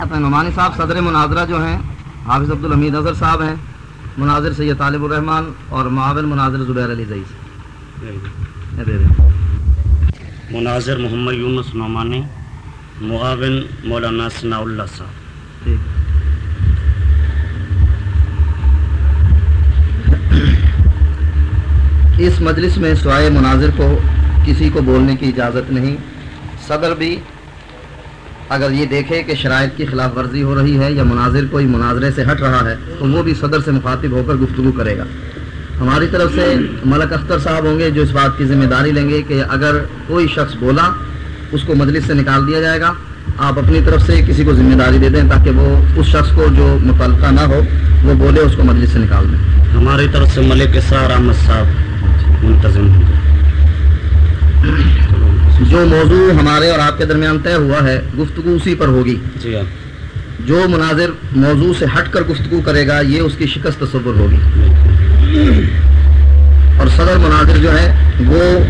نعمانی صاحب صدر مناظرہ جو ہیں حافظ عبدالحمید اظہر صاحب ہیں مناظر سید طالب الرحمان اور معاون مناظر زبیر علی دیں۔ مناظر محمد یونس نعمانی معاون مولانا ثناء اللہ صاحب۔ ٹھیک۔ اس مجلس میں سوائے مناظر کو کسی کو بولنے کی اجازت نہیں صدر بھی اگر یہ دیکھے کہ شرائط کی خلاف ورزی ہو رہی ہے یا مناظر کوئی مناظرے سے ہٹ رہا ہے، تو وہ بھی صدر سے مخاطب ہو کر گفتگو کرے گا۔ ہماری طرف سے ملک اختر صاحب ہوں گے جو اس بات کی ذمہ داری لیں گے کہ اگر کوئی شخص بولا، اس کو مجلس سے نکال دیا جائے گا۔ آپ اپنی طرف سے کسی کو ذمہ داری دے دیں تاکہ وہ اس شخص کو جو متعلقہ نہ ہو، وہ بولے، اس کو مجلس سے نکال دیں۔ ہماری طرف سے ملک اسار احمد صاحب منتظم ہیں جو موضوع ہمارے اور آپ کے درمیان طے ہوا ہے گفتگو اسی پر ہوگی۔ جی ہاں۔ جو مناظر موضوع سے ہٹ کر گفتگو کرے گا یہ اس کی شکست تصور ہوگی۔ اور صدر مناظر جو ہے وہ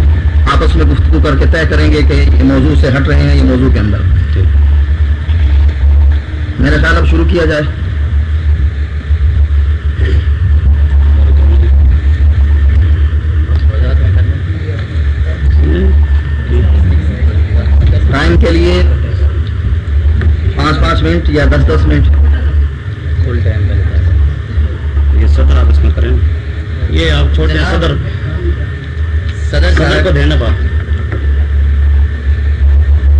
آپس میں گفتگو کر کے طے کریں گے کہ یہ موضوع سے ہٹ رہے ہیں یہ موضوع کے اندر۔ میرا خیال اب شروع کیا جائے۔ ٹائم کے لیے پانچ پانچ منٹ یا دس دس منٹ۔ فل ٹائم یہ صدر آپ اس میں کریں۔ یہ آپ چھوڑ دیں صدر۔ صدر صدر کو دینا بات۔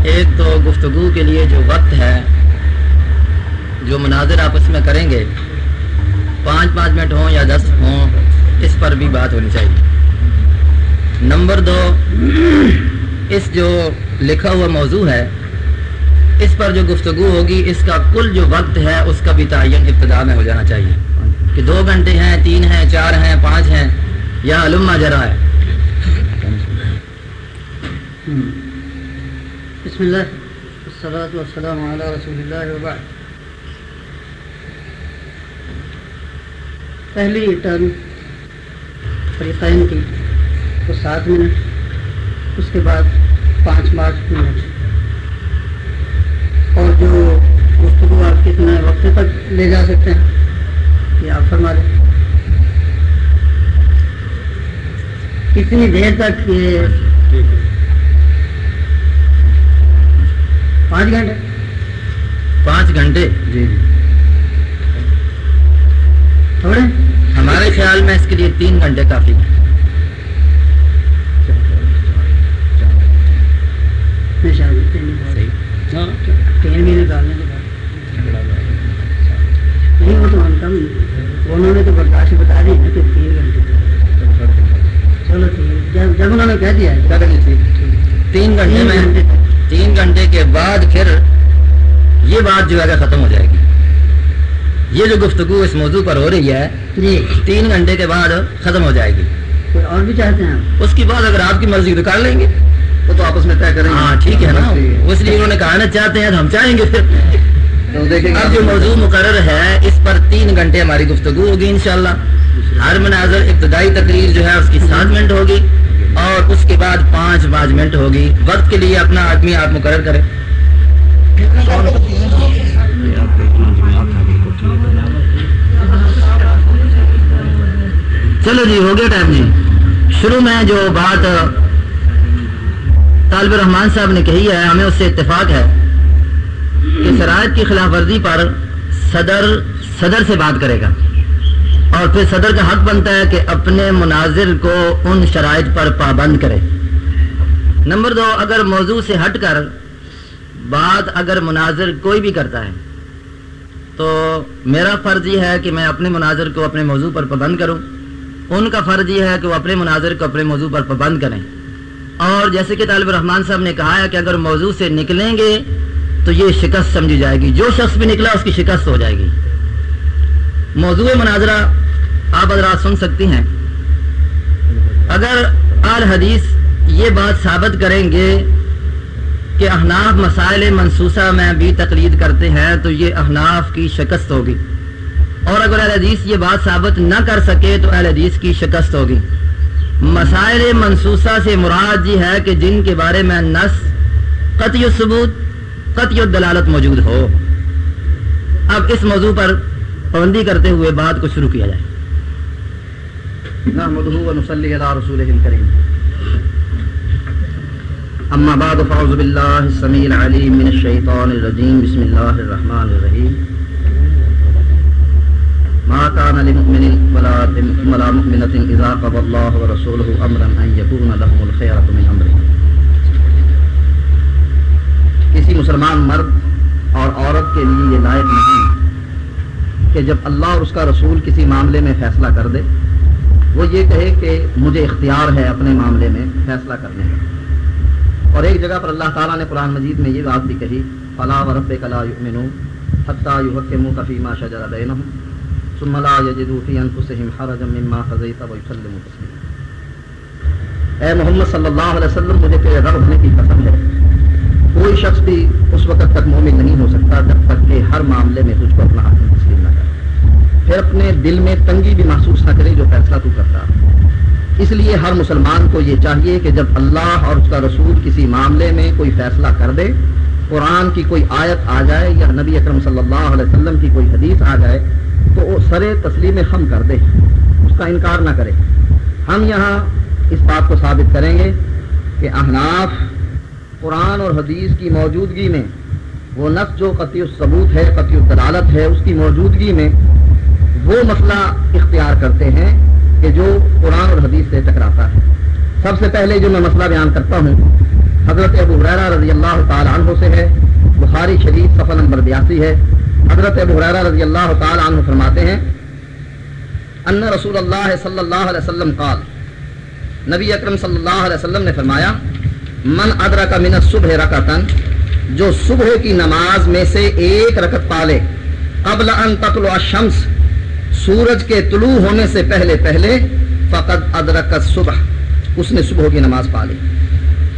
ایک تو گفتگو کے لیے جو وقت ہے جو مناظر آپس میں کریں گے پانچ پانچ منٹ ہوں یا دس ہوں اس پر بھی بات ہونی چاہیے۔ نمبر دو اس جو لکھا ہوا موضوع ہے، اس پر جو گفتگو ہوگی، اس کا کل جو وقت ہے، اس کا بھی تعین ابتدا میں ہو جانا چاہیے۔ کہ دو گھنٹے ہیں، تین ہیں، چار ہیں، پانچ ہیں، یا علما جرا ہے۔ بسم الله والصلاة والسلام على رسول الله وبعد۔ پہلی ٹرن فریقین کی، وہ سات منٹ، اس کے بعد پانچ پانچ منٹ اور جو گفتگو آپ کتنے وقت تک لے جا سکتے ہیں یہ آپ فرما دیں۔ کتنی دیر تک یہ پانچ گھنٹے؟ پانچ گھنٹے؟ جی۔ تھوڑے؟ ہمارے خیال میں اس کے لیے تین گھنٹے کافی ہیں۔ تین تین بھی نکالنے کے بعد نہیں وہ تو ہم کم انہوں نے تو برداشت بتا دی نا کہ تین گھنٹے چلو ٹھیک جب جب انہوں نے کہہ دیا ہے چلیں ٹھیک تین گھنٹے تین میں تین گھنٹے کے بعد پھر یہ بات جو ہے ختم ہو جائے گی۔ یہ جو گفتگو اس موضوع پر ہو رہی ہے جی تین گھنٹے کے بعد ختم ہو جائے گی اور بھی چاہتے ہیں اس کے بعد اگر آپ کی مرضی تو کر لیں گے۔ وہ تو آپس میں طے کریں ہاں ٹھیک ہے نا۔ اس لیے انہوں نے کہا نا چاہتے ہیں ہم چاہیں گے۔ اب جو موضوع مقرر ہے اس پر تین گھنٹے ہماری گفتگو ہوگی انشاءاللہ۔ ہر مناظر ابتدائی تقریر جو ہے اس کی سات منٹ ہوگی۔ اور اس کے بعد پانچ پانچ منٹ ہوگی۔ وقت کے لیے اپنا آدمی آپ مقرر کریں۔ چلو جی ہو گیا ٹائم جی۔ شروع میں جو بات طالب الرحمان صاحب نے کہی ہے، ہمیں اس سے اتفاق ہے کہ شرائط کی خلاف ورزی پر صدر صدر سے بات کرے گا۔ اور پھر صدر کا حق بنتا ہے کہ اپنے مناظر کو ان شرائط پر پابند کرے۔ نمبر دو، اگر موضوع سے ہٹ کر بات اگر مناظر کوئی بھی کرتا ہے، تو میرا فرض یہ ہے کہ میں اپنے مناظر کو اپنے موضوع پر پابند کروں۔ ان کا فرض یہ ہے کہ وہ اپنے مناظر کو اپنے موضوع پر پابند کریں۔ اور جیسے کہ طالب الرحمان صاحب نے کہا ہے کہ اگر موضوع سے نکلیں گے تو یہ شکست سمجھی جائے گی۔ جو شخص بھی نکلا اس کی شکست ہو جائے گی۔ موضوع مناظرہ آپ حضرات سن سکتی ہیں۔ اگر آل حدیث یہ بات ثابت کریں گے کہ احناف مسائل منصوصہ میں بھی تقلید کرتے ہیں تو یہ احناف کی شکست ہوگی۔ اور اگر اہل حدیث یہ بات ثابت نہ کر سکے تو اہل حدیث کی شکست ہوگی۔ مسائل منصوصہ سے مراد یہ ہے کہ جن کے بارے میں نس قطعی ثبوت، قطعی دلالت موجود ہو۔ اب اس موضوع پر پابندی کرتے ہوئے بات کو شروع کیا جائے۔ نحمده ونصلي على بعد فأعوذ بالله السميع العليم من الشيطان الرجيم بسم الله الرحمن الرحيم ما كان لمؤمن ولا ولا مؤمنة إذا قضى الله ورسوله أمرا أن يكون لهم الخيرة من أمرهم کسی مسلمان مرد اور عورت کے لیے یہ لائق نہیں کہ جب اللہ اور اس کا رسول کسی معاملے میں فیصلہ کر دے، وہ یہ کہے کہ مجھے اختیار ہے اپنے معاملے میں فیصلہ کرنے کا۔ اور ایک جگہ پر اللہ تعالیٰ نے قرآن مجید میں یہ بات بھی کہی فلاح و رب کلا یؤمنو حتیٰ یحکمو کفی ما شجر بینہم ثم لا یجدو فی انفسہم حرجا مما قضیت و یسلموا تسلیما اے محمد صلی اللہ علیہ وسلم، مجھے تیرے رب ہونے کی قسم ہے۔ کوئی شخص بھی اس وقت تک مومن نہیں ہو سکتا جب تک کہ ہر معاملے میں تجھ کو اپنا حکم تسلیم نہ کرے۔ پھر اپنے دل میں تنگی بھی محسوس نہ کرے جو فیصلہ تو کرتا اس لیے ہر مسلمان کو یہ چاہیے کہ جب اللہ اور اس کا رسول کسی معاملے میں کوئی فیصلہ کر دے، قرآن کی کوئی آیت آ جائے یا نبی اکرم صلی اللہ علیہ وسلم کی کوئی حدیث آ جائے تو وہ سر تسلیم ہم کر دے، اس کا انکار نہ کرے۔ ہم یہاں اس بات کو ثابت کریں گے کہ احناف قرآن اور حدیث کی موجودگی میں وہ نفس جو قطعی الثبوت ہے، قطعی الدلالت ہے، اس کی موجودگی میں وہ مسئلہ اختیار کرتے ہیں کہ جو قرآن اور حدیث سے ٹکراتا ہے۔ سب سے پہلے جو میں مسئلہ بیان کرتا ہوں، حضرت ابو حریرہ رضی اللہ تعالی عنہ سے ہے، بخاری شریف صفحہ نمبر بیاسی ہے۔ حضرت ابو حریرہ رضی اللہ تعالی عنہ فرماتے ہیں، ان رسول اللہ صلی اللہ علیہ وسلم قال، نبی اکرم صلی اللہ علیہ وسلم نے فرمایا، من ادرک من الصبح رکعتن جو صبح کی نماز میں سے ایک رکعت پالے، قبل ان تطلع الشمس، سورج کے طلوع ہونے سے پہلے پہلے فقط ادرک صبح اس نے صبح کی نماز پا لی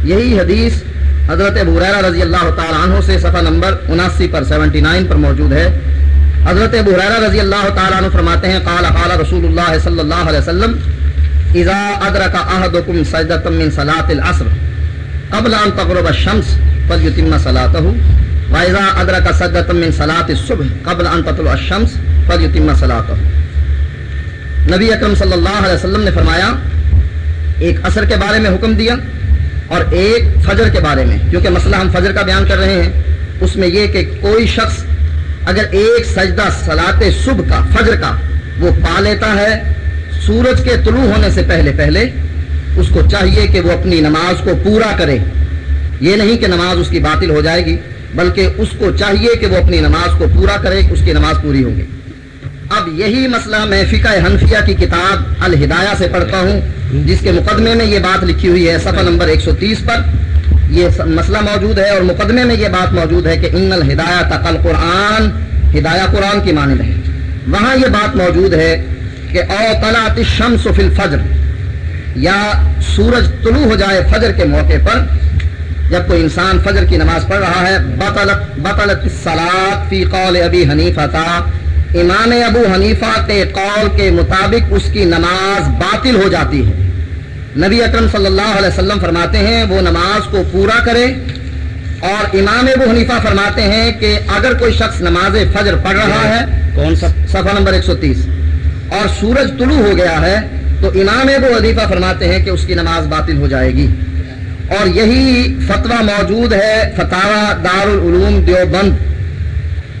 یہی حدیث حضرت ابوریرا رضی اللہ تعالیٰ عنہ سے صفحہ نمبر اناسی پر سیونٹی نائن پر موجود ہے۔ حضرت ابوریرا رضی اللہ تعالیٰ عنہ فرماتے ہیں، قال قال رسول اللہ صلی اللہ علیہ وسلم، اذا ادرک احدکم سجدۃ من صلاۃ العصر، قبل ان تغرب الشمس فلیتم صلاته واذا ادرک سجدۃ من صلاۃ الصبح، قبل ان تطلع الشمس فلیتم صلاته. نبی اکرم صلی اللہ علیہ وسلم نے فرمایا، ایک عصر کے بارے میں حکم دیا اور ایک فجر کے بارے میں، کیونکہ مسئلہ ہم فجر کا بیان کر رہے ہیں، اس میں یہ کہ کوئی شخص اگر ایک سجدہ سلاط صبح کا، فجر کا، وہ پا لیتا ہے سورج کے طلوع ہونے سے پہلے پہلے، اس کو چاہیے کہ وہ اپنی نماز کو پورا کرے۔ یہ نہیں کہ نماز اس کی باطل ہو جائے گی، بلکہ اس کو چاہیے کہ وہ اپنی نماز کو پورا کرے، اس کی نماز پوری ہوگی اب یہی مسئلہ میں فقہ حنفیہ کی کتاب الہدایہ سے پڑھتا ہوں، جس کے مقدمے میں یہ بات لکھی ہوئی ہے، صفحہ نمبر 130 پر۔ یہ مسئلہ موجود ہے اور مقدمے میں یہ بات موجود ہے کہ ان الہدایہ تقل قرآن، ہدایہ قرآن کی مانند ہے۔ وہاں یہ بات موجود ہے کہ او طلعت الشمس فی الفجر، یا سورج طلوع ہو جائے فجر کے موقع پر، جب کوئی انسان فجر کی نماز پڑھ رہا ہے، بطلت بطلت الصلاۃ فی قول ابی حنیفہ تا امام ابو حنیفہ کے قول کے مطابق اس کی نماز باطل ہو جاتی ہے۔ نبی اکرم صلی اللہ علیہ وسلم فرماتے ہیں وہ نماز کو پورا کرے اور امام ابو حنیفہ فرماتے ہیں کہ اگر کوئی شخص نماز فجر پڑھ رہا ہے۔ کون سا؟ صفحہ نمبر 130 اور سورج طلوع ہو گیا ہے تو امام ابو حنیفہ فرماتے ہیں کہ اس کی نماز باطل ہو جائے گی۔ اور یہی فتویٰ موجود ہے فتح دار العلوم دیوبند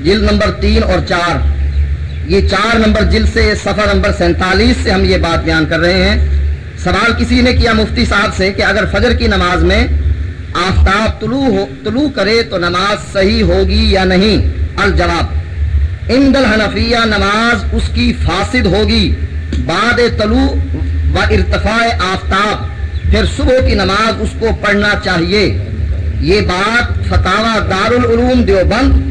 جلد نمبر تین اور چار۔ یہ چار نمبر جلد سے سفر نمبر سینتالیس سے ہم یہ بات بیان کر رہے ہیں۔ سوال کسی نے کیا مفتی صاحب سے کہ اگر فجر کی نماز میں آفتاب طلوع ہو، طلوع کرے تو نماز صحیح ہوگی یا نہیں؟ الجواب ان دل حنفیہ نماز اس کی فاسد ہوگی۔ بعد طلوع و ارتفاع آفتاب، پھر صبح کی نماز اس کو پڑھنا چاہیے۔ یہ بات فتح دار العلوم دیوبند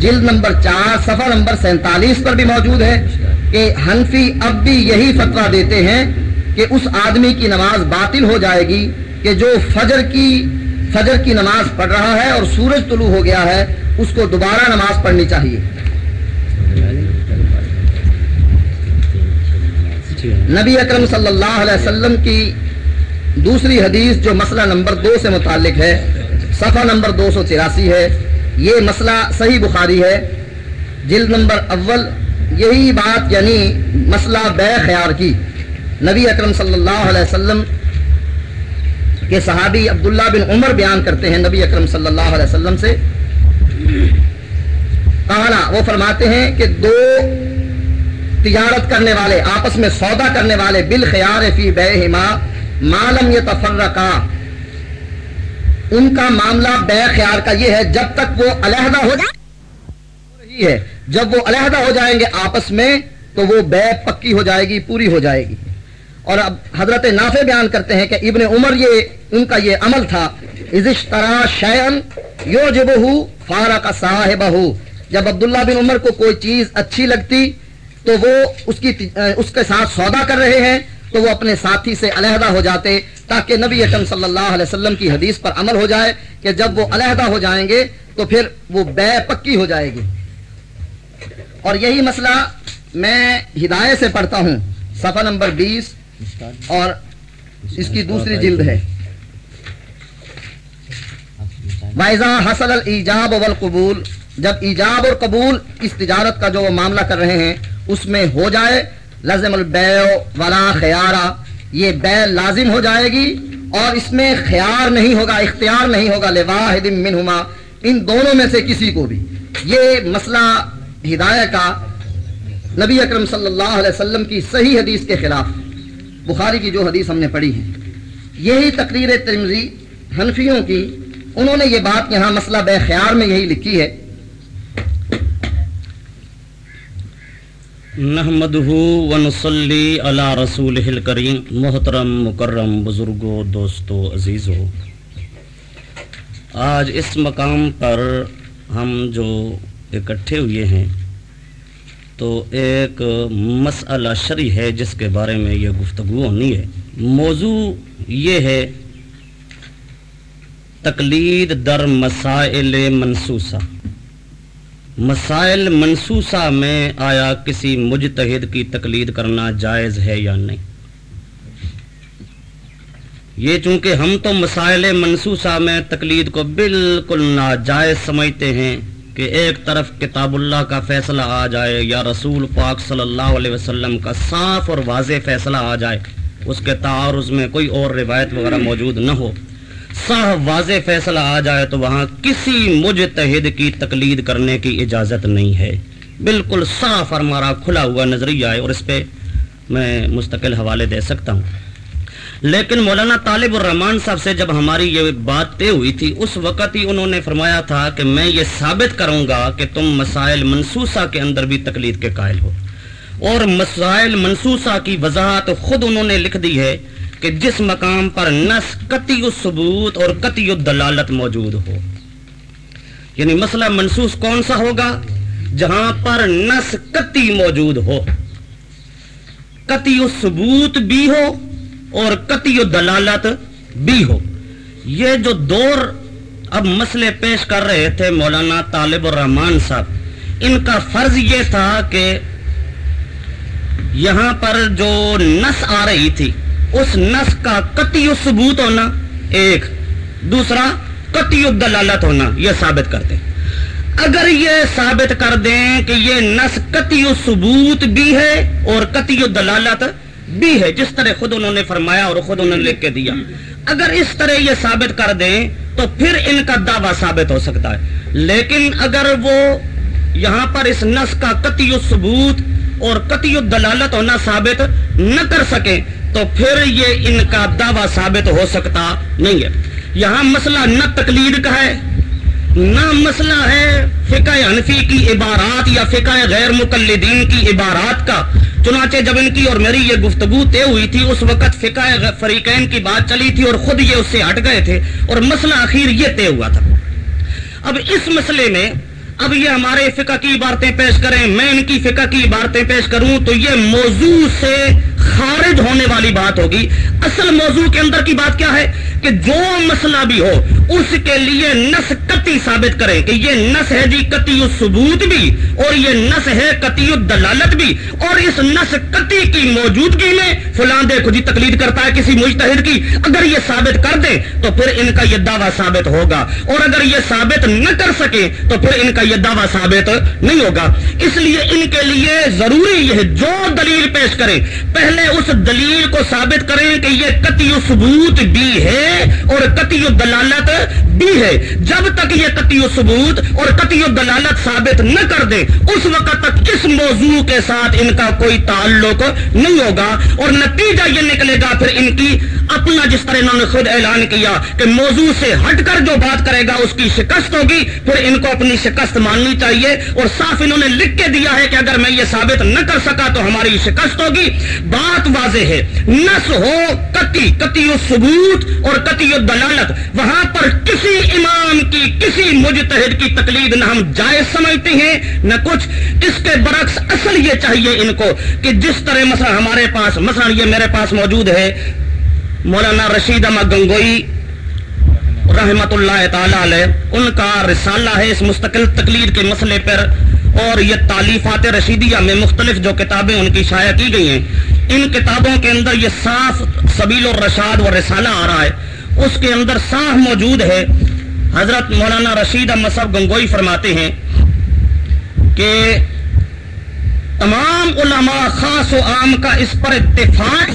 جلد نمبر چار، صفحہ نمبر سینتالیس پر بھی موجود ہے کہ حنفی اب بھی یہی فتویٰ دیتے ہیں کہ اس آدمی کی نماز باطل ہو جائے گی، کہ جو فجر کی فجر کی نماز پڑھ رہا ہے اور سورج طلوع ہو گیا ہے، اس کو دوبارہ نماز پڑھنی چاہیے۔ نبی اکرم صلی اللہ علیہ وسلم کی دوسری حدیث جو مسئلہ نمبر دو سے متعلق ہے، صفحہ نمبر دو سو چوراسی ہے۔ یہ مسئلہ صحیح بخاری ہے۔ جلد نمبر اول، یہی بات یعنی مسئلہ بے خیار کی۔ نبی اکرم صلی اللہ علیہ وسلم کے صحابی عبداللہ بن عمر بیان کرتے ہیں نبی اکرم صلی اللہ علیہ وسلم سے۔ کہنا وہ فرماتے ہیں کہ دو تجارت کرنے والے، آپس میں سودا کرنے والے، بالخیار فی بے معلوم یہ تفرقہ ان کا معاملہ بے خیار کا یہ ہے، جب تک وہ علیحدہ ہو جائے رہی ہے۔ جب وہ علیحدہ ہو جائیں گے آپس میں، تو وہ بے پکی ہو جائے گی، پوری ہو جائے گی۔ اور اب حضرت نافع بیان کرتے ہیں کہ ابن عمر یہ، ان کا یہ عمل تھا۔ ازشترا شیئن یو جب فارا کا صاحب جب عبداللہ بن عمر کو کوئی چیز اچھی لگتی، تو وہ اس کی، اس کے ساتھ سودا کر رہے ہیں، تو وہ اپنے ساتھی سے علیحدہ ہو جاتے۔ تاکہ نبی اکم صلی اللہ علیہ وسلم کی حدیث پر عمل ہو جائے کہ جب وہ علیحدہ ہو جائیں گے تو پھر وہ بے پکی ہو جائے گی۔ اور یہی مسئلہ میں ہدایت سے پڑھتا ہوں۔ صفحہ نمبر بیس اور اس کی دوسری جلد ہے۔ وائزا حسل الجاب والقبول، جب ایجاب اور قبول اس تجارت کا جو وہ معاملہ کر رہے ہیں، اس میں ہو جائے لازم البیع ولا خیارہ یہ بے لازم ہو جائے گی اور اس میں خیار نہیں ہوگا، اختیار نہیں ہوگا، لواحد منہما، ان دونوں میں سے کسی کو بھی۔ یہ مسئلہ ہدایت کا نبی اکرم صلی اللہ علیہ وسلم کی صحیح حدیث کے خلاف بخاری کی جو حدیث ہم نے پڑھی ہے۔ یہی تقریر ترمزی حنفیوں کی، انہوں نے یہ بات یہاں مسئلہ بے خیار میں یہی لکھی ہے۔ نحمدہ ونصلی علی رسول الکریم، محترم، مکرم بزرگوں دوستو عزیزو آج اس مقام پر ہم جو اکٹھے ہوئے ہیں، تو ایک مسئلہ شرع ہے جس کے بارے میں یہ گفتگو ہونی ہے۔ موضوع یہ ہے، تقلید در مسائل منصوصہ۔ مسائل منصوصہ میں آیا کسی مجتہد کی تقلید کرنا جائز ہے یا نہیں؟ یہ چونکہ ہم تو مسائل منصوصہ میں تقلید کو بالکل ناجائز سمجھتے ہیں کہ ایک طرف کتاب اللہ کا فیصلہ آ جائے یا رسول پاک صلی اللہ علیہ وسلم کا صاف اور واضح فیصلہ آ جائے، اس کے تعارض میں کوئی اور روایت وغیرہ موجود نہ ہو۔ صاحب واضح فیصلہ آ جائے تو وہاں کسی مجتہد کی تقلید کرنے کی اجازت نہیں ہے۔ بالکل صاف اور ہمارا کھلا ہوا نظریہ ہے اور اس پہ میں مستقل حوالے دے سکتا ہوں۔ لیکن مولانا طالب الرحمان صاحب سے جب ہماری یہ بات طے ہوئی تھی، اس وقت ہی انہوں نے فرمایا تھا کہ میں یہ ثابت کروں گا کہ تم مسائل منصوصہ کے اندر بھی تقلید کے قائل ہو۔ اور مسائل منصوصہ کی وضاحت خود انہوں نے لکھ دی ہے کہ جس مقام پر نس قطعی ثبوت اور قطعی دلالت موجود ہو۔ یعنی مسئلہ منسوس کون سا ہوگا؟ جہاں پر نس قطعی موجود ہو۔ قطعی ثبوت بھی ہو اور قطعی دلالت بھی ہو۔ یہ جو دور اب مسئلے پیش کر رہے تھے مولانا طالب الرحمان صاحب، ان کا فرض یہ تھا کہ یہاں پر جو نس آ رہی تھی اس نس کا قطعی ثبوت ہونا ایک، دوسرا قطعی دلالت ہونا، یہ ثابت کرتے اگر یہ ثابت کر دیں کہ یہ نس قطعی ثبوت بھی ہے اور قطعی دلالت بھی ہے، جس طرح خود انہوں نے فرمایا اور خود انہوں نے لکھ کے دیا۔ اگر اس طرح یہ ثابت کر دیں تو پھر ان کا دعویٰ ثابت ہو سکتا ہے۔ لیکن اگر وہ یہاں پر اس نس کا قطعی ثبوت اور قطعی دلالت ہونا ثابت نہ کر سکیں تو پھر یہ ان کا دعویٰ ثابت ہو سکتا نہیں ہے۔ یہاں مسئلہ نہ تقلید کا ہے، نہ مسئلہ ہے فقہ حنفی کی عبارات یا فقہ غیر مقلدین کی عبارات کا۔ چنانچہ جب ان کی اور میری یہ گفتگو طے ہوئی تھی، اس وقت فقہ فریقین کی بات چلی تھی اور خود یہ اس سے ہٹ گئے تھے اور مسئلہ آخر یہ طے ہوا تھا۔ اب اس مسئلے میں اب یہ ہمارے فقہ کی عبارتیں پیش کریں، میں ان کی فقہ کی عبارتیں پیش کروں تو یہ موضوع سے خارج ہونے والی بات ہوگی۔ اصل موضوع کے اندر کی بات کیا ہے؟ کہ جو مسئلہ بھی ہو، اس کے لیے نس کتی ثابت کریں کہ یہ نس ہے جی کتی ثبوت بھی اور یہ نس ہے کتی دلالت بھی اور اس نس کتی کی موجودگی میں فلاں دیکھو جی تقلید کرتا ہے کسی مجتہد کی۔ اگر یہ ثابت کر دے تو پھر ان کا یہ دعویٰ ثابت ہوگا۔ اور اگر یہ ثابت نہ کر سکے تو پھر ان کا یہ دعویٰ ثابت نہیں ہوگا۔ اس لیے ان کے لیے ضروری یہ جو دلیل پیش کریں۔ پہلے اس دلیل کو ثابت کریں کہ یہ کتی ثبوت بھی ہے اور کتی دلالت بھی ہے۔ جب تک یہ کتی ثبوت اور کتی دلالت ثابت نہ کر دے، اس وقت تک اس موضوع کے ساتھ ان کا کوئی تعلق نہیں ہوگا اور نتیجہ یہ نکلے گا پھر ان کی اپنا جس طرح انہوں نے خود اعلان کیا کہ موضوع سے ہٹ کر جو بات کرے گا، اس کی شکست ہوگی۔ پھر ان کو اپنی شکست ماننی چاہیے اور صاف انہوں نے لکھ کے دیا ہے کہ اگر میں یہ ثابت نہ کر سکا تو ہماری شکست ہوگی۔ بات واضح ہے، نس ہو کتی کتی ثبوت اور اور کتی دلالت وہاں پر کسی امام کی، کسی مجتہد کی تقلید نہ ہم جائز سمجھتے ہیں، نہ کچھ۔ اس کے برعکس اصل یہ چاہیے ان کو کہ جس طرح مثلا ہمارے پاس، مثلا یہ میرے پاس موجود ہے، مولانا رشید احمد گنگوئی رحمت اللہ تعالی علیہ، ان کا رسالہ ہے اس مستقل تقلید کے مسئلے پر، اور یہ تعلیفات رشیدیہ میں مختلف جو کتابیں ان کی شائع کی گئی ہیں۔ ان کتابوں کے اندر یہ صاف سبیل الرشاد و رسالہ آ رہا ہے۔ اس کے اندر صاف موجود ہے۔ حضرت مولانا رشید احمد صاحب گنگوئی فرماتے ہیں کہ تمام علماء خاص و عام کا اس پر اتفاق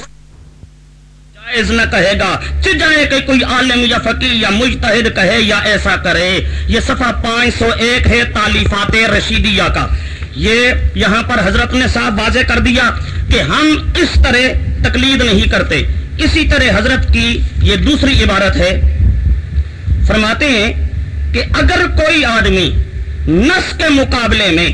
جائز نہ کہے گا۔ چاہے کہ کوئی عالم یا فقیر یا مجتہد کہے یا ایسا کرے۔ یہ صفحہ پانچ سو ایک ہے تعلیفات رشیدیہ کا۔ یہ یہاں پر حضرت نے صاحب واضح کر دیا۔ کہ ہم اس طرح تقلید نہیں کرتے۔ اسی طرح حضرت کی یہ دوسری عبارت ہے۔ فرماتے ہیں کہ اگر کوئی آدمی نس کے مقابلے میں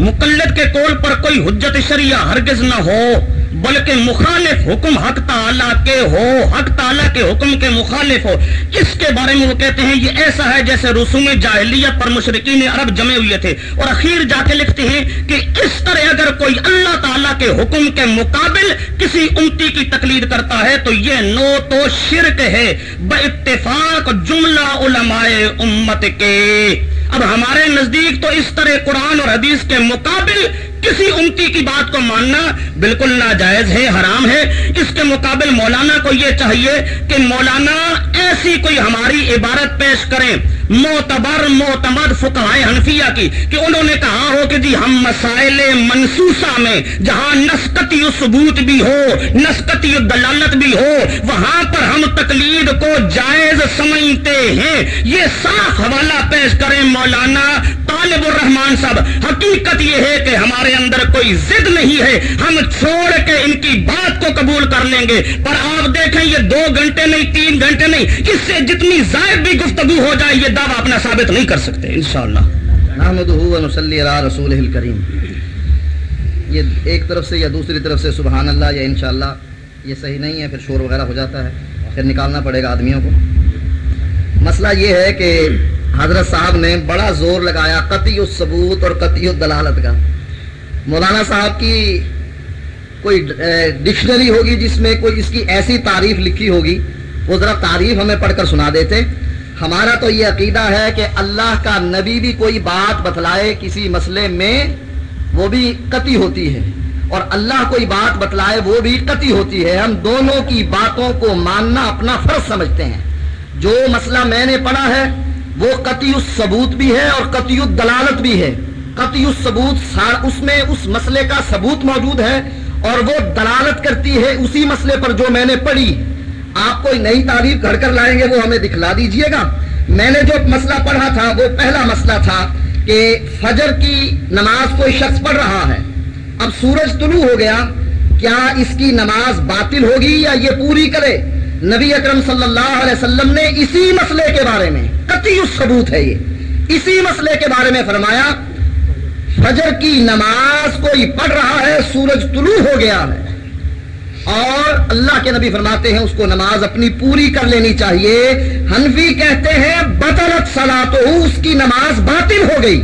مقلد کے طور پر کوئی حجت شریعہ ہرگز نہ ہو بلکہ مخالف حکم حق تعالیٰ کے ہو، حق تعالیٰ کے حکم کے مخالف ہو۔ اس کے بارے میں وہ کہتے ہیں؟ یہ ایسا ہے جیسے رسوم جاہلیت پر مشرقین عرب جمے ہوئے تھے۔ اور اخیر جا کے لکھتے ہیں کہ اس طرح اگر کوئی اللہ تعالیٰ کے حکم کے مقابل کسی امتی کی تقلید کرتا ہے تو یہ نو تو شرک ہے۔ با اتفاق جملہ علماء امت کے۔ اب ہمارے نزدیک تو اس طرح قرآن اور حدیث کے مقابل کسی امتی کی بات کو ماننا بالکل ناجائز ہے، حرام ہے۔ اس کے مقابل مولانا کو یہ چاہیے کہ مولانا ایسی کوئی ہماری عبارت پیش کریں، معتبر، معتمد فقہائے حنفیہ کی، کہ انہوں نے کہا ہو کہ جی ہم مسائل منسوسہ میں، جہاں نسکتی ثبوت بھی ہو نسکتی دلالت بھی ہو، وہاں پر ہم تقلید کو جائز سمجھتے ہیں۔ یہ صاف حوالہ پیش کریں مولانا طالب الرحمان صاحب، حقیقت یہ ہے کہ ہمارے اندر کوئی ضد نہیں ہے۔ ہم چھوڑ کے ان کی بات کو قبول کر لیں گے۔ پر آپ دیکھیں، یہ دو گھنٹے نہیں، تین گھنٹے نہیں، اس سے جتنی زائد بھی گفتگو ہو جائے، یہ دعویٰ اپنا ثابت نہیں کر سکتے، انشاءاللہ۔ نحمدہ و نصلی علی رسولہ الکریم۔ یہ ایک طرف سے یا دوسری طرف سے سبحان اللہ یا انشاءاللہ، یہ صحیح نہیں ہے، پھر شور وغیرہ ہو جاتا ہے، پھر نکالنا پڑے گا آدمیوں کو۔ مسئلہ یہ ہے کہ حضرت صاحب نے بڑا زور لگایا قطعی الثبوت اور قطعی الدلالت کا۔ مولانا صاحب کی کوئی ڈکشنری ہوگی جس میں کوئی اس کی ایسی تعریف لکھی ہوگی، وہ ذرا تعریف ہمیں پڑھ کر سنا دیتے۔ ہمارا تو یہ عقیدہ ہے کہ اللہ کا نبی بھی کوئی بات بتلائے کسی مسئلے میں، وہ بھی قطعی ہوتی ہے۔ اور اللہ کوئی بات بتلائے، وہ بھی قطعی ہوتی ہے۔ ہم دونوں کی باتوں کو ماننا اپنا فرض سمجھتے ہیں۔ جو مسئلہ میں نے پڑھا ہے، وہ قطعی الثبوت بھی ہے اور قطعی الدلالت بھی ہے۔ قطعی الثبوت اس میں اس مسئلے کا ثبوت موجود ہے اور وہ دلالت کرتی ہے اسی مسئلے پر جو میں نے پڑھی۔ آپ کوئی نئی تعریف گھڑ کر لائیں گے، وہ ہمیں دکھلا دیجیے گا۔ میں نے جو مسئلہ پڑھا تھا، وہ پہلا مسئلہ تھا کہ فجر کی نماز کوئی شخص پڑھ رہا ہے۔ اب سورج طلوع ہو گیا، کیا اس کی نماز باطل ہوگی یا یہ پوری کرے؟ نبی اکرم صلی اللہ علیہ وسلم نے اسی مسئلے کے بارے میں قطعی ثبوت ہے یہ۔ اسی مسئلے کے بارے میں فرمایا، فجر کی نماز کوئی پڑھ رہا ہے، سورج طلوع ہو گیا ہے۔ اور اللہ کے نبی فرماتے ہیں، اس کو نماز اپنی پوری کر لینی چاہیے۔ حنفی کہتے ہیں، بطلت سلا تو اس کی نماز باطل ہو گئی۔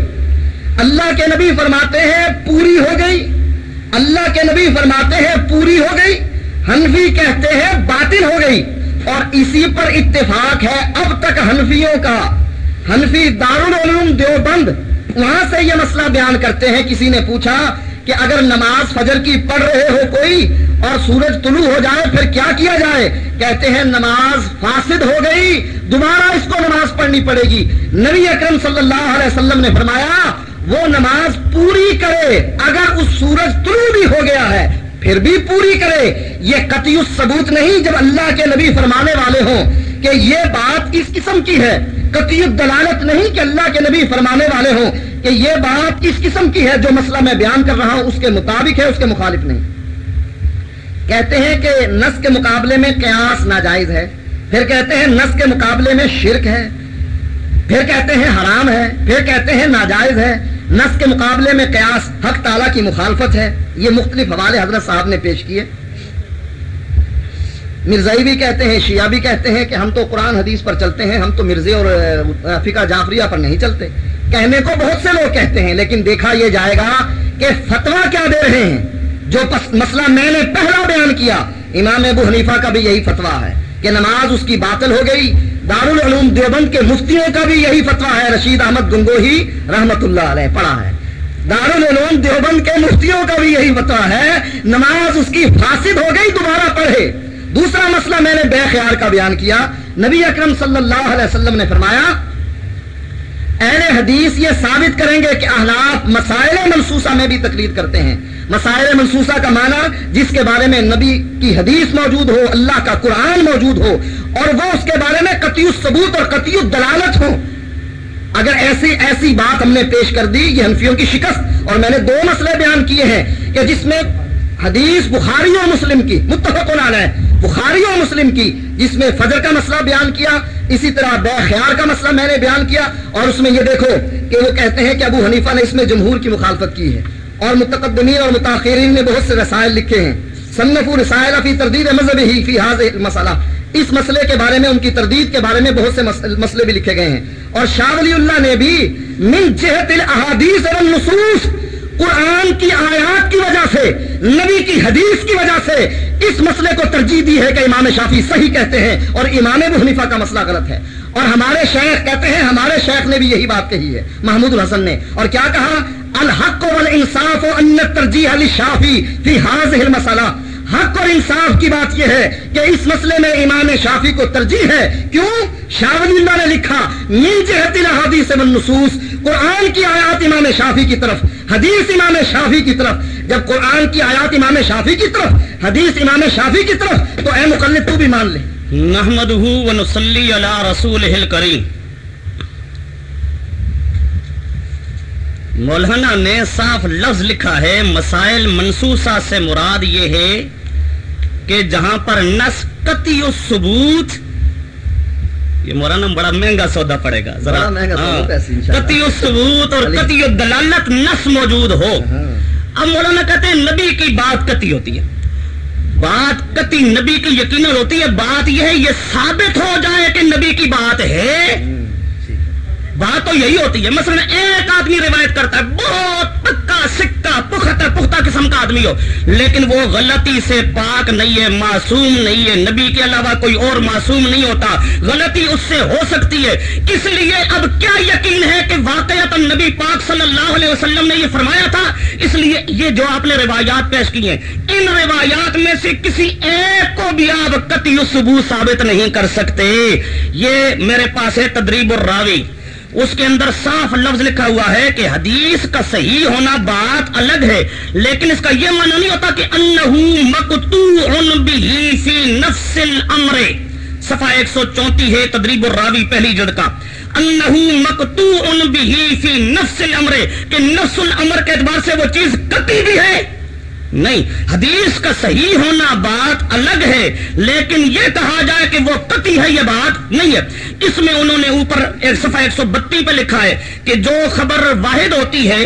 اللہ کے نبی فرماتے ہیں، پوری ہو گئی۔ اللہ کے نبی فرماتے ہیں، پوری ہو گئی۔ حنفی کہتے ہیں باطل ہو گئی اور اسی پر اتفاق ہے اب تک حنفیوں کا۔ حنفی دارالعلوم دیوبند، وہاں سے یہ مسئلہ بیان کرتے ہیں۔ کسی نے پوچھا کہ اگر نماز فجر کی پڑھ رہے ہو کوئی اور سورج طلوع ہو جائے، پھر کیا کیا جائے؟ کہتے ہیں نماز فاسد ہو گئی، دوبارہ اس کو نماز پڑھنی پڑے گی۔ نبی اکرم صلی اللہ علیہ وسلم نے فرمایا، وہ نماز پوری کرے اگر اس سورج طلوع بھی ہو گیا ہے۔ پھر بھی پوری کرے، یہ قطعی ثبوت نہیں جب اللہ کے نبی فرمانے والے ہوں کہ یہ بات اس قسم کی ہے، قطعی دلالت نہیں کہ اللہ کے نبی فرمانے والے ہوں کہ یہ بات اس قسم کی ہے جو مسئلہ میں بیان کر رہا ہوں، اس کے مطابق ہے، اس کے مخالف نہیں۔ کہتے ہیں کہ نس کے مقابلے میں قیاس ناجائز ہے، پھر کہتے ہیں نس کے مقابلے میں شرک ہے، پھر کہتے ہیں حرام ہے، پھر کہتے ہیں ناجائز ہے۔ نس کے مقابلے میں قیاس حق تعالیٰ کی مخالفت ہے، یہ مختلف حوالے حضرت صاحب نے پیش کیے۔ مرزائی بھی کہتے ہیں، شیعہ بھی کہتے ہیں کہ ہم تو قرآن حدیث پر چلتے ہیں، ہم تو مرزے اور فقہ جعفریہ پر نہیں چلتے۔ کہنے کو بہت سے لوگ کہتے ہیں، لیکن دیکھا یہ جائے گا کہ فتوا کیا دے رہے ہیں۔ جو مسئلہ میں نے پہلا بیان کیا، امام ابو حنیفہ کا بھی یہی فتوا ہے کہ نماز اس کی باطل ہو گئی دارالعلوم دیوبند کے مفتیوں کا بھی یہی فتوا ہے، رشید احمد گنگوہی رحمت اللہ علیہ، پڑھا ہے۔ دارالعلوم دیوبند کے مفتیوں کا بھی یہی فتوا ہے، نماز اس کی فاسد ہو گئی، دوبارہ پڑھے۔ دوسرا مسئلہ میں نے بے خیال کا بیان کیا، نبی اکرم صلی اللہ علیہ وسلم نے فرمایا، اہل حدیث یہ ثابت کریں گے کہ احناف مسائل منصوصہ میں بھی تقلید کرتے ہیں۔ مسائل منصوصہ کا معنی جس کے بارے میں نبی کی حدیث موجود ہو، اللہ کا قرآن موجود ہو، اور وہ اس کے بارے میں قطعی ثبوت اور قطعی دلالت ہو۔ اگر ایسی ایسی بات ہم نے پیش کر دی، یہ حنفیوں کی شکست۔ اور میں نے دو مسئلے بیان کیے ہیں کہ جس میں حدیث بخاری و مسلم کی، متفق علیہ، بخاری و مسلم کی، جس میں فجر کا مسئلہ بیان کیا، اسی طرح بے خیار کا مسئلہ میں نے بیان کیا، اور اس میں یہ دیکھو کہ وہ کہتے ہیں کہ ابو حنیفہ نے اس میں جمہور کی مخالفت کی ہے۔ اور متقدمین اور متاخرین نے بہت سے رسائل لکھے ہیں۔ صنف رسائل فی تردید مذہب ہی فی حاض مسئلہ اس مسئلے کے بارے میں، ان کی تردید کے بارے میں بہت سے مسئلے بھی لکھے گئے ہیں۔ اور شاہ ولی اللہ نے بھی من جہت الاحادیث والنصوص قرآن کی آیات کی وجہ سے، نبی کی حدیث کی وجہ سے اس مسئلے کو ترجیح دی ہے کہ امام شافی صحیح کہتے ہیں اور امام ابو حنیفہ کا مسئلہ غلط ہے۔ اور ہمارے شیخ کہتے ہیں، ہمارے شیخ نے بھی یہی بات کہی ہے، محمود الحسن نے۔ اور کیا کہا؟ الحق والانصاف و ان ترجیح علی شافی فی حاضر مسئلہ حق اور انصاف کی بات یہ ہے کہ اس مسئلے میں امام شافی کو ترجیح ہے۔ کیوں؟ شاہ اللہ نے لکھا، من جہت الحدیث والنصوص، قرآن کی آیات امام شافی کی طرف، حدیث امام شافی کی طرف۔ جب قرآن کی آیات امام شافی کی طرف، حدیث امام شافی کی طرف، تو اے مقلد تو بھی مان لے۔ نحمدہ ونصلی علی رسولہ الکریم۔ مولانا نے صاف لفظ لکھا ہے مسائل منصوصہ سے مراد یہ ہے کہ جہاں پر نس قطعی ثبوت یہ مولانا بڑا مہنگا سودا پڑے گا ذرا ہاں۔ قطعی ثبوت اور۔ قطعی دلالت نس موجود ہو ہاں۔ اب مولانا کہتے ہیں نبی کی بات قطعی ہوتی ہے بات قطعی نبی کی یقیناً ہوتی ہے بات یہ ہے یہ ثابت ہو جائے کہ نبی کی بات ہے بات تو یہی ہوتی ہے، مثلا ایک آدمی روایت کرتا ہے، بہت پکا، سکہ پختہ پختہ قسم کا آدمی ہو، لیکن وہ غلطی سے پاک نہیں ہے، معصوم نہیں ہے۔ نبی کے علاوہ کوئی اور معصوم نہیں ہوتا، غلطی اس سے ہو سکتی ہے۔ اس لیے اب کیا یقین ہے کہ واقعات نبی پاک صلی اللہ علیہ وسلم نے یہ فرمایا تھا؟ اس لیے یہ جو آپ نے روایات پیش کی ہیں، ان روایات میں سے کسی ایک کو بھی آپ قطعی ثبوت ثابت نہیں کر سکتے۔ یہ میرے پاس ہے تدریب الراوی۔ اس کے اندر صاف لفظ لکھا ہوا ہے کہ حدیث کا صحیح ہونا بات الگ ہے، لیکن اس کا یہ معنی نہیں ہوتا کہ فی نفس الامر۔ صفحہ ایک سو چونتی ہے، تدریب الراوی، پہلی جد کا۔ مقتوع بھی فی نفس الامر، کہ نفس الامر کے اعتبار سے وہ چیز قطعی بھی ہے۔ نہیں، حدیث کا صحیح ہونا بات الگ ہے، لیکن یہ کہا جائے کہ وہ قطعی ہے، یہ بات نہیں ہے۔ اس میں انہوں نے اوپر ایک صفحہ ایک سو بتی پہ لکھا ہے کہ جو خبر واحد ہوتی ہے،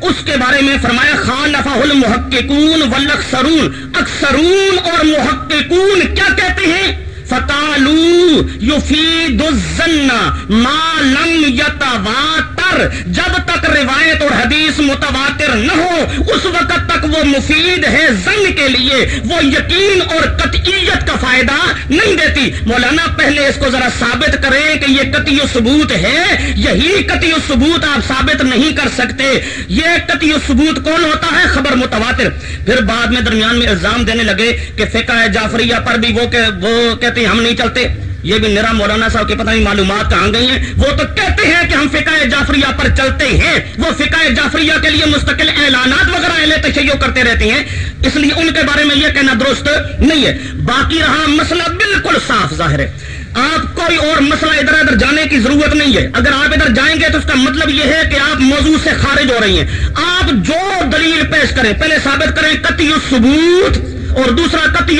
اس کے بارے میں فرمایا خان المحققون والاکثرون اکثرون اور محققون کیا کہتے ہیں؟ فتالو یفید الظن ما لم یتواتر جب تک روایت اور حدیث متواتر نہ ہو، اس وقت تک وہ مفید ہے زن کے لیے۔ وہ یقین اور قطعیت کا فائدہ نہیں دیتی۔ مولانا، پہلے اس کو ذرا ثابت کریں کہ یہ قطعی ثبوت ہے۔ یہی قطعی ثبوت آپ ثابت نہیں کر سکتے۔ یہ قطعی ثبوت کون ہوتا ہے؟ خبر متواتر۔ پھر بعد میں درمیان میں الزام دینے لگے کہ فقہ جعفریہ پر بھی وہ کہ وہ کہتے چلتے ہیں ہم نہیں چلتے۔ یہ بھی میرا مولانا صاحب کی پتہ نہیں معلومات کہاں گئی ہیں۔ وہ تو کہتے ہیں کہ ہم فقہ جعفریہ پر چلتے ہیں۔ وہ فقہ جعفریہ کے لیے مستقل اعلانات وغیرہ اہل تشیع کرتے رہتے ہیں۔ اس لیے ان کے بارے میں یہ کہنا درست نہیں ہے۔ باقی رہا مسئلہ بالکل صاف ظاہر ہے۔ آپ کوئی اور مسئلہ ادھر ادھر جانے کی ضرورت نہیں ہے۔ اگر آپ ادھر جائیں گے تو اس کا مطلب یہ ہے کہ آپ موضوع سے خارج ہو رہی ہیں۔ آپ جو دلیل پیش کریں، پہلے ثابت کریں قطعی ثبوت اور دوسرا قطعی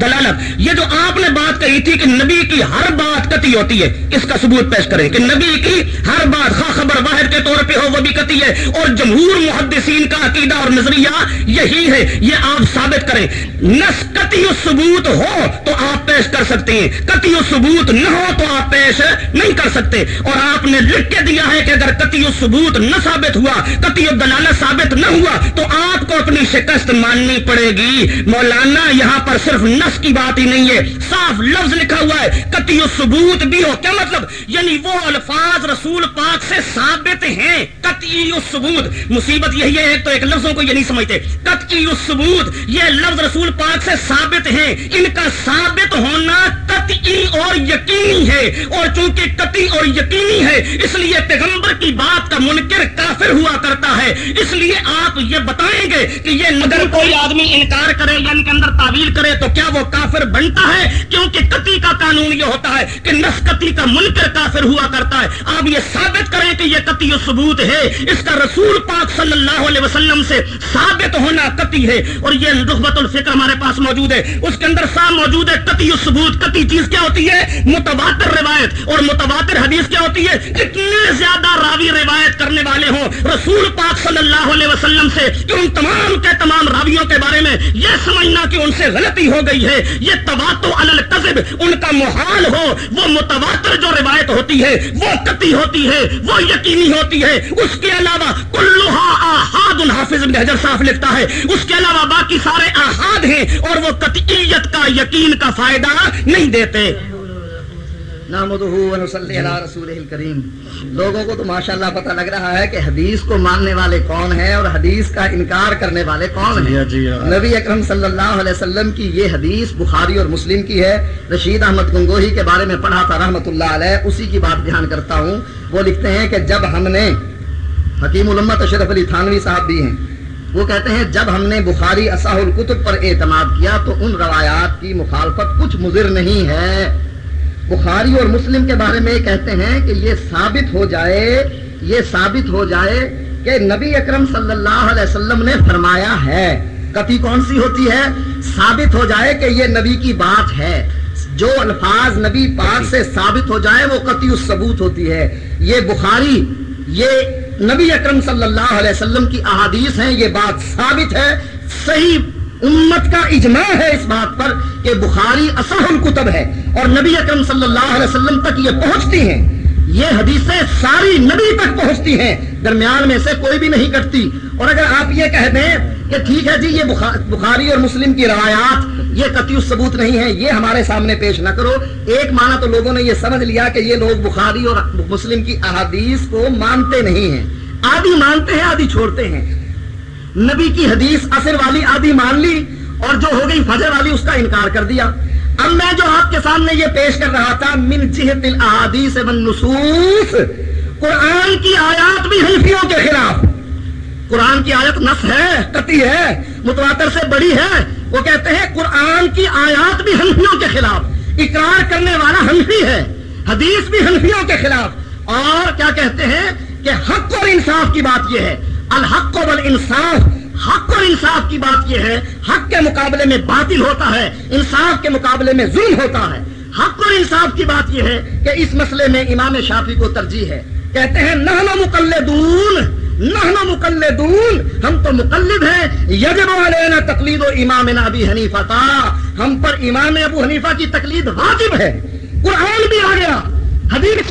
دلالت، یہ جو آپ نے بات کہی تھی کہ نبی کی ہر بات قطعی ہوتی ہے، اس کا ثبوت پیش کریں کہ نبی کی ہر بات خواہ خبر واحد کے طور پہ ہو، وہ بھی قطعی ہے۔ اور جمہور محدثین کا عقیدہ اور نظریہ یہی ہے، یہ آپ ثابت کریں۔ نس قطعی ثبوت ہو تو آپ پیش کر سکتے ہیں، قطعی ثبوت نہ ہو تو آپ پیش نہیں کر سکتے۔ اور آپ نے لکھ کے دیا ہے کہ اگر قطعی ثبوت نہ ثابت ہوا، قطعی دلالت ثابت نہ ہوا، تو آپ کو اپنی شکست ماننی پڑے گی۔ مولانا یہاں پر صرف نس کی بات ہی نہیں ہے، صاف لفظ لکھا ہوا ہے، قطعی ثبوت بھی ہو۔ کیا مطلب؟ یعنی وہ الفاظ رسول پاک سے ثابت ہیں، قطعی ثبوت۔ مصیبت یہی ہے تو ایک لفظوں کو یہ نہیں سمجھتے۔ قطعی ثبوت، یہ لفظ رسول پاک سے ثابت ہیں۔ ان کا ثابت ہونا قطعی اور یقینی ہے۔ اور چونکہ قطعی اور یقینی ہے، اس لیے پیغمبر کی بات کا منکر کافر ہوا کرتا ہے۔ اس لیے آپ یہ بتائیں گے کہ یہ اگر کوئی آدمی انکار کرے یا یعنی کے اندر تعویل کرے تو کیا وہ کافر بنتا ہے؟ کیونکہ قطعی کا قانون یہ ہوتا ہے کہ نس قطعی کا منکر کافر ہوا کرتا ہے۔ آپ یہ ثابت کریں کہ یہ قطعی ثبوت ہے۔ اس کا رسول پاک صلی اللہ علیہ وسلم سے ثابت ہونا قطعی ہے۔ اور یہ رغبت الفکر ہمارے پاس موجود ہے۔ اس کے اندر صاحب موجود ہے۔ قطعی ثبوت، قطعی چیز کیا ہوتی ہے؟ متواتر روایت۔ اور متواتر حدیث کیا ہوتی ہے؟ جتنے زیادہ راوی روایت کرنے والے ہوں۔ رسول پاک صلی اللہ علیہ وسلم سے کہ ان تمام کے تمام راویوں کے بارے میں یہ سمجھ سمجھنا کہ ان سے غلطی ہو گئی ہے۔ یہ تواتو القذب ان کا محال ہو۔ وہ متواتر جو روایت ہوتی ہے، وہ قطعی ہوتی ہے، وہ یقینی ہوتی ہے۔ اس کے علاوہ کلوہا آحاد الحافظ ابن حجر صاف لکھتا ہے۔ اس کے علاوہ باقی سارے آحاد ہیں اور وہ قطعیت کا، یقین کا فائدہ نہیں دیتے۔ علی رسولہ الکریم لوگوں کو تو ماشاءاللہ پتہ لگ رہا ہے کہ حدیث کو ماننے والے کون ہیں اور حدیث کا انکار کرنے والے کون ہیں۔ نبی اکرم صلی اللہ علیہ وسلم کی یہ حدیث بخاری اور مسلم کی ہے۔ رشید احمد گنگوہی کے بارے میں پڑھا تھا رحمت اللہ علیہ اسی کی بات دھیان کرتا ہوں۔ وہ لکھتے ہیں کہ جب ہم نے حکیم الامت اشرف علی تھانوی صاحب بھی ہیں وہ کہتے ہیں جب ہم نے بخاری اصح القتب پر اعتماد کیا تو ان روایات کی مخالفت کچھ مضر نہیں ہے۔ بخاری اور مسلم کے بارے میں کہتے ہیں کہ یہ ثابت ہو جائے، یہ ثابت ہو جائے کہ نبی اکرم صلی اللہ علیہ وسلم نے فرمایا ہے۔ کتی کون سی ہوتی ہے؟ ثابت ہو جائے کہ یہ نبی کی بات ہے۔ جو الفاظ نبی پاک سے ثابت ہو جائے، وہ قطعی ثبوت ہوتی ہے۔ یہ بخاری، یہ نبی اکرم صلی اللہ علیہ وسلم کی احادیث ہیں۔ یہ بات ثابت ہے۔ صحیح امت کا اجماع ہے اس بات پر کہ بخاری اصح الکتب ہے۔ اور نبی اکرم صلی اللہ علیہ وسلم تک یہ پہنچتی ہیں۔ یہ حدیثیں ساری نبی تک پہنچتی ہیں۔ درمیان میں سے کوئی بھی نہیں کٹتی۔ اور اگر آپ یہ کہہ دیں کہ ٹھیک ہے جی یہ بخاری اور مسلم کی روایات، یہ قطعی ثبوت نہیں ہے یہ ہمارے سامنے پیش نہ کرو۔ ایک معنی تو لوگوں نے یہ سمجھ لیا کہ یہ لوگ بخاری اور مسلم کی احادیث کو مانتے نہیں ہیں۔ آدھی مانتے ہیں، آدھی چھوڑتے ہیں۔ نبی کی حدیث اثر والی آدھی مان لی اور جو ہو گئی فجر والی اس کا انکار کر دیا۔ اب میں جو آپ کے سامنے یہ پیش کر رہا تھا، من جہت الاحادیث والنصوص، قرآن کی آیات بھی حنفیوں کے خلاف۔ قرآن کی آیت نس ہے، قطعی ہے، متواتر سے بڑی ہے۔ وہ کہتے ہیں قرآن کی آیات بھی حنفیوں کے خلاف۔ اقرار کرنے والا حنفی ہے، حدیث بھی حنفیوں کے خلاف۔ اور کیا کہتے ہیں کہ حق اور انصاف کی بات یہ ہے۔ الحق والانصاف حق اور انصاف کی بات یہ ہے، حق کے مقابلے میں باطل ہوتا ہے، انصاف کے مقابلے میں ظلم ہوتا ہے۔ حق اور انصاف کی بات یہ ہے کہ اس مسئلے میں امام شافی کو ترجیح ہے۔ کہتے ہیں نہ مقلدون نہ مقلدون، ہم تو مقلد ہیں۔ یجب علینا تقلید و امام ابی حنیفہ تھا ہم پر امام ابو حنیفہ کی تقلید واجب ہے۔ قرآن بھی آ گیا۔ حدیث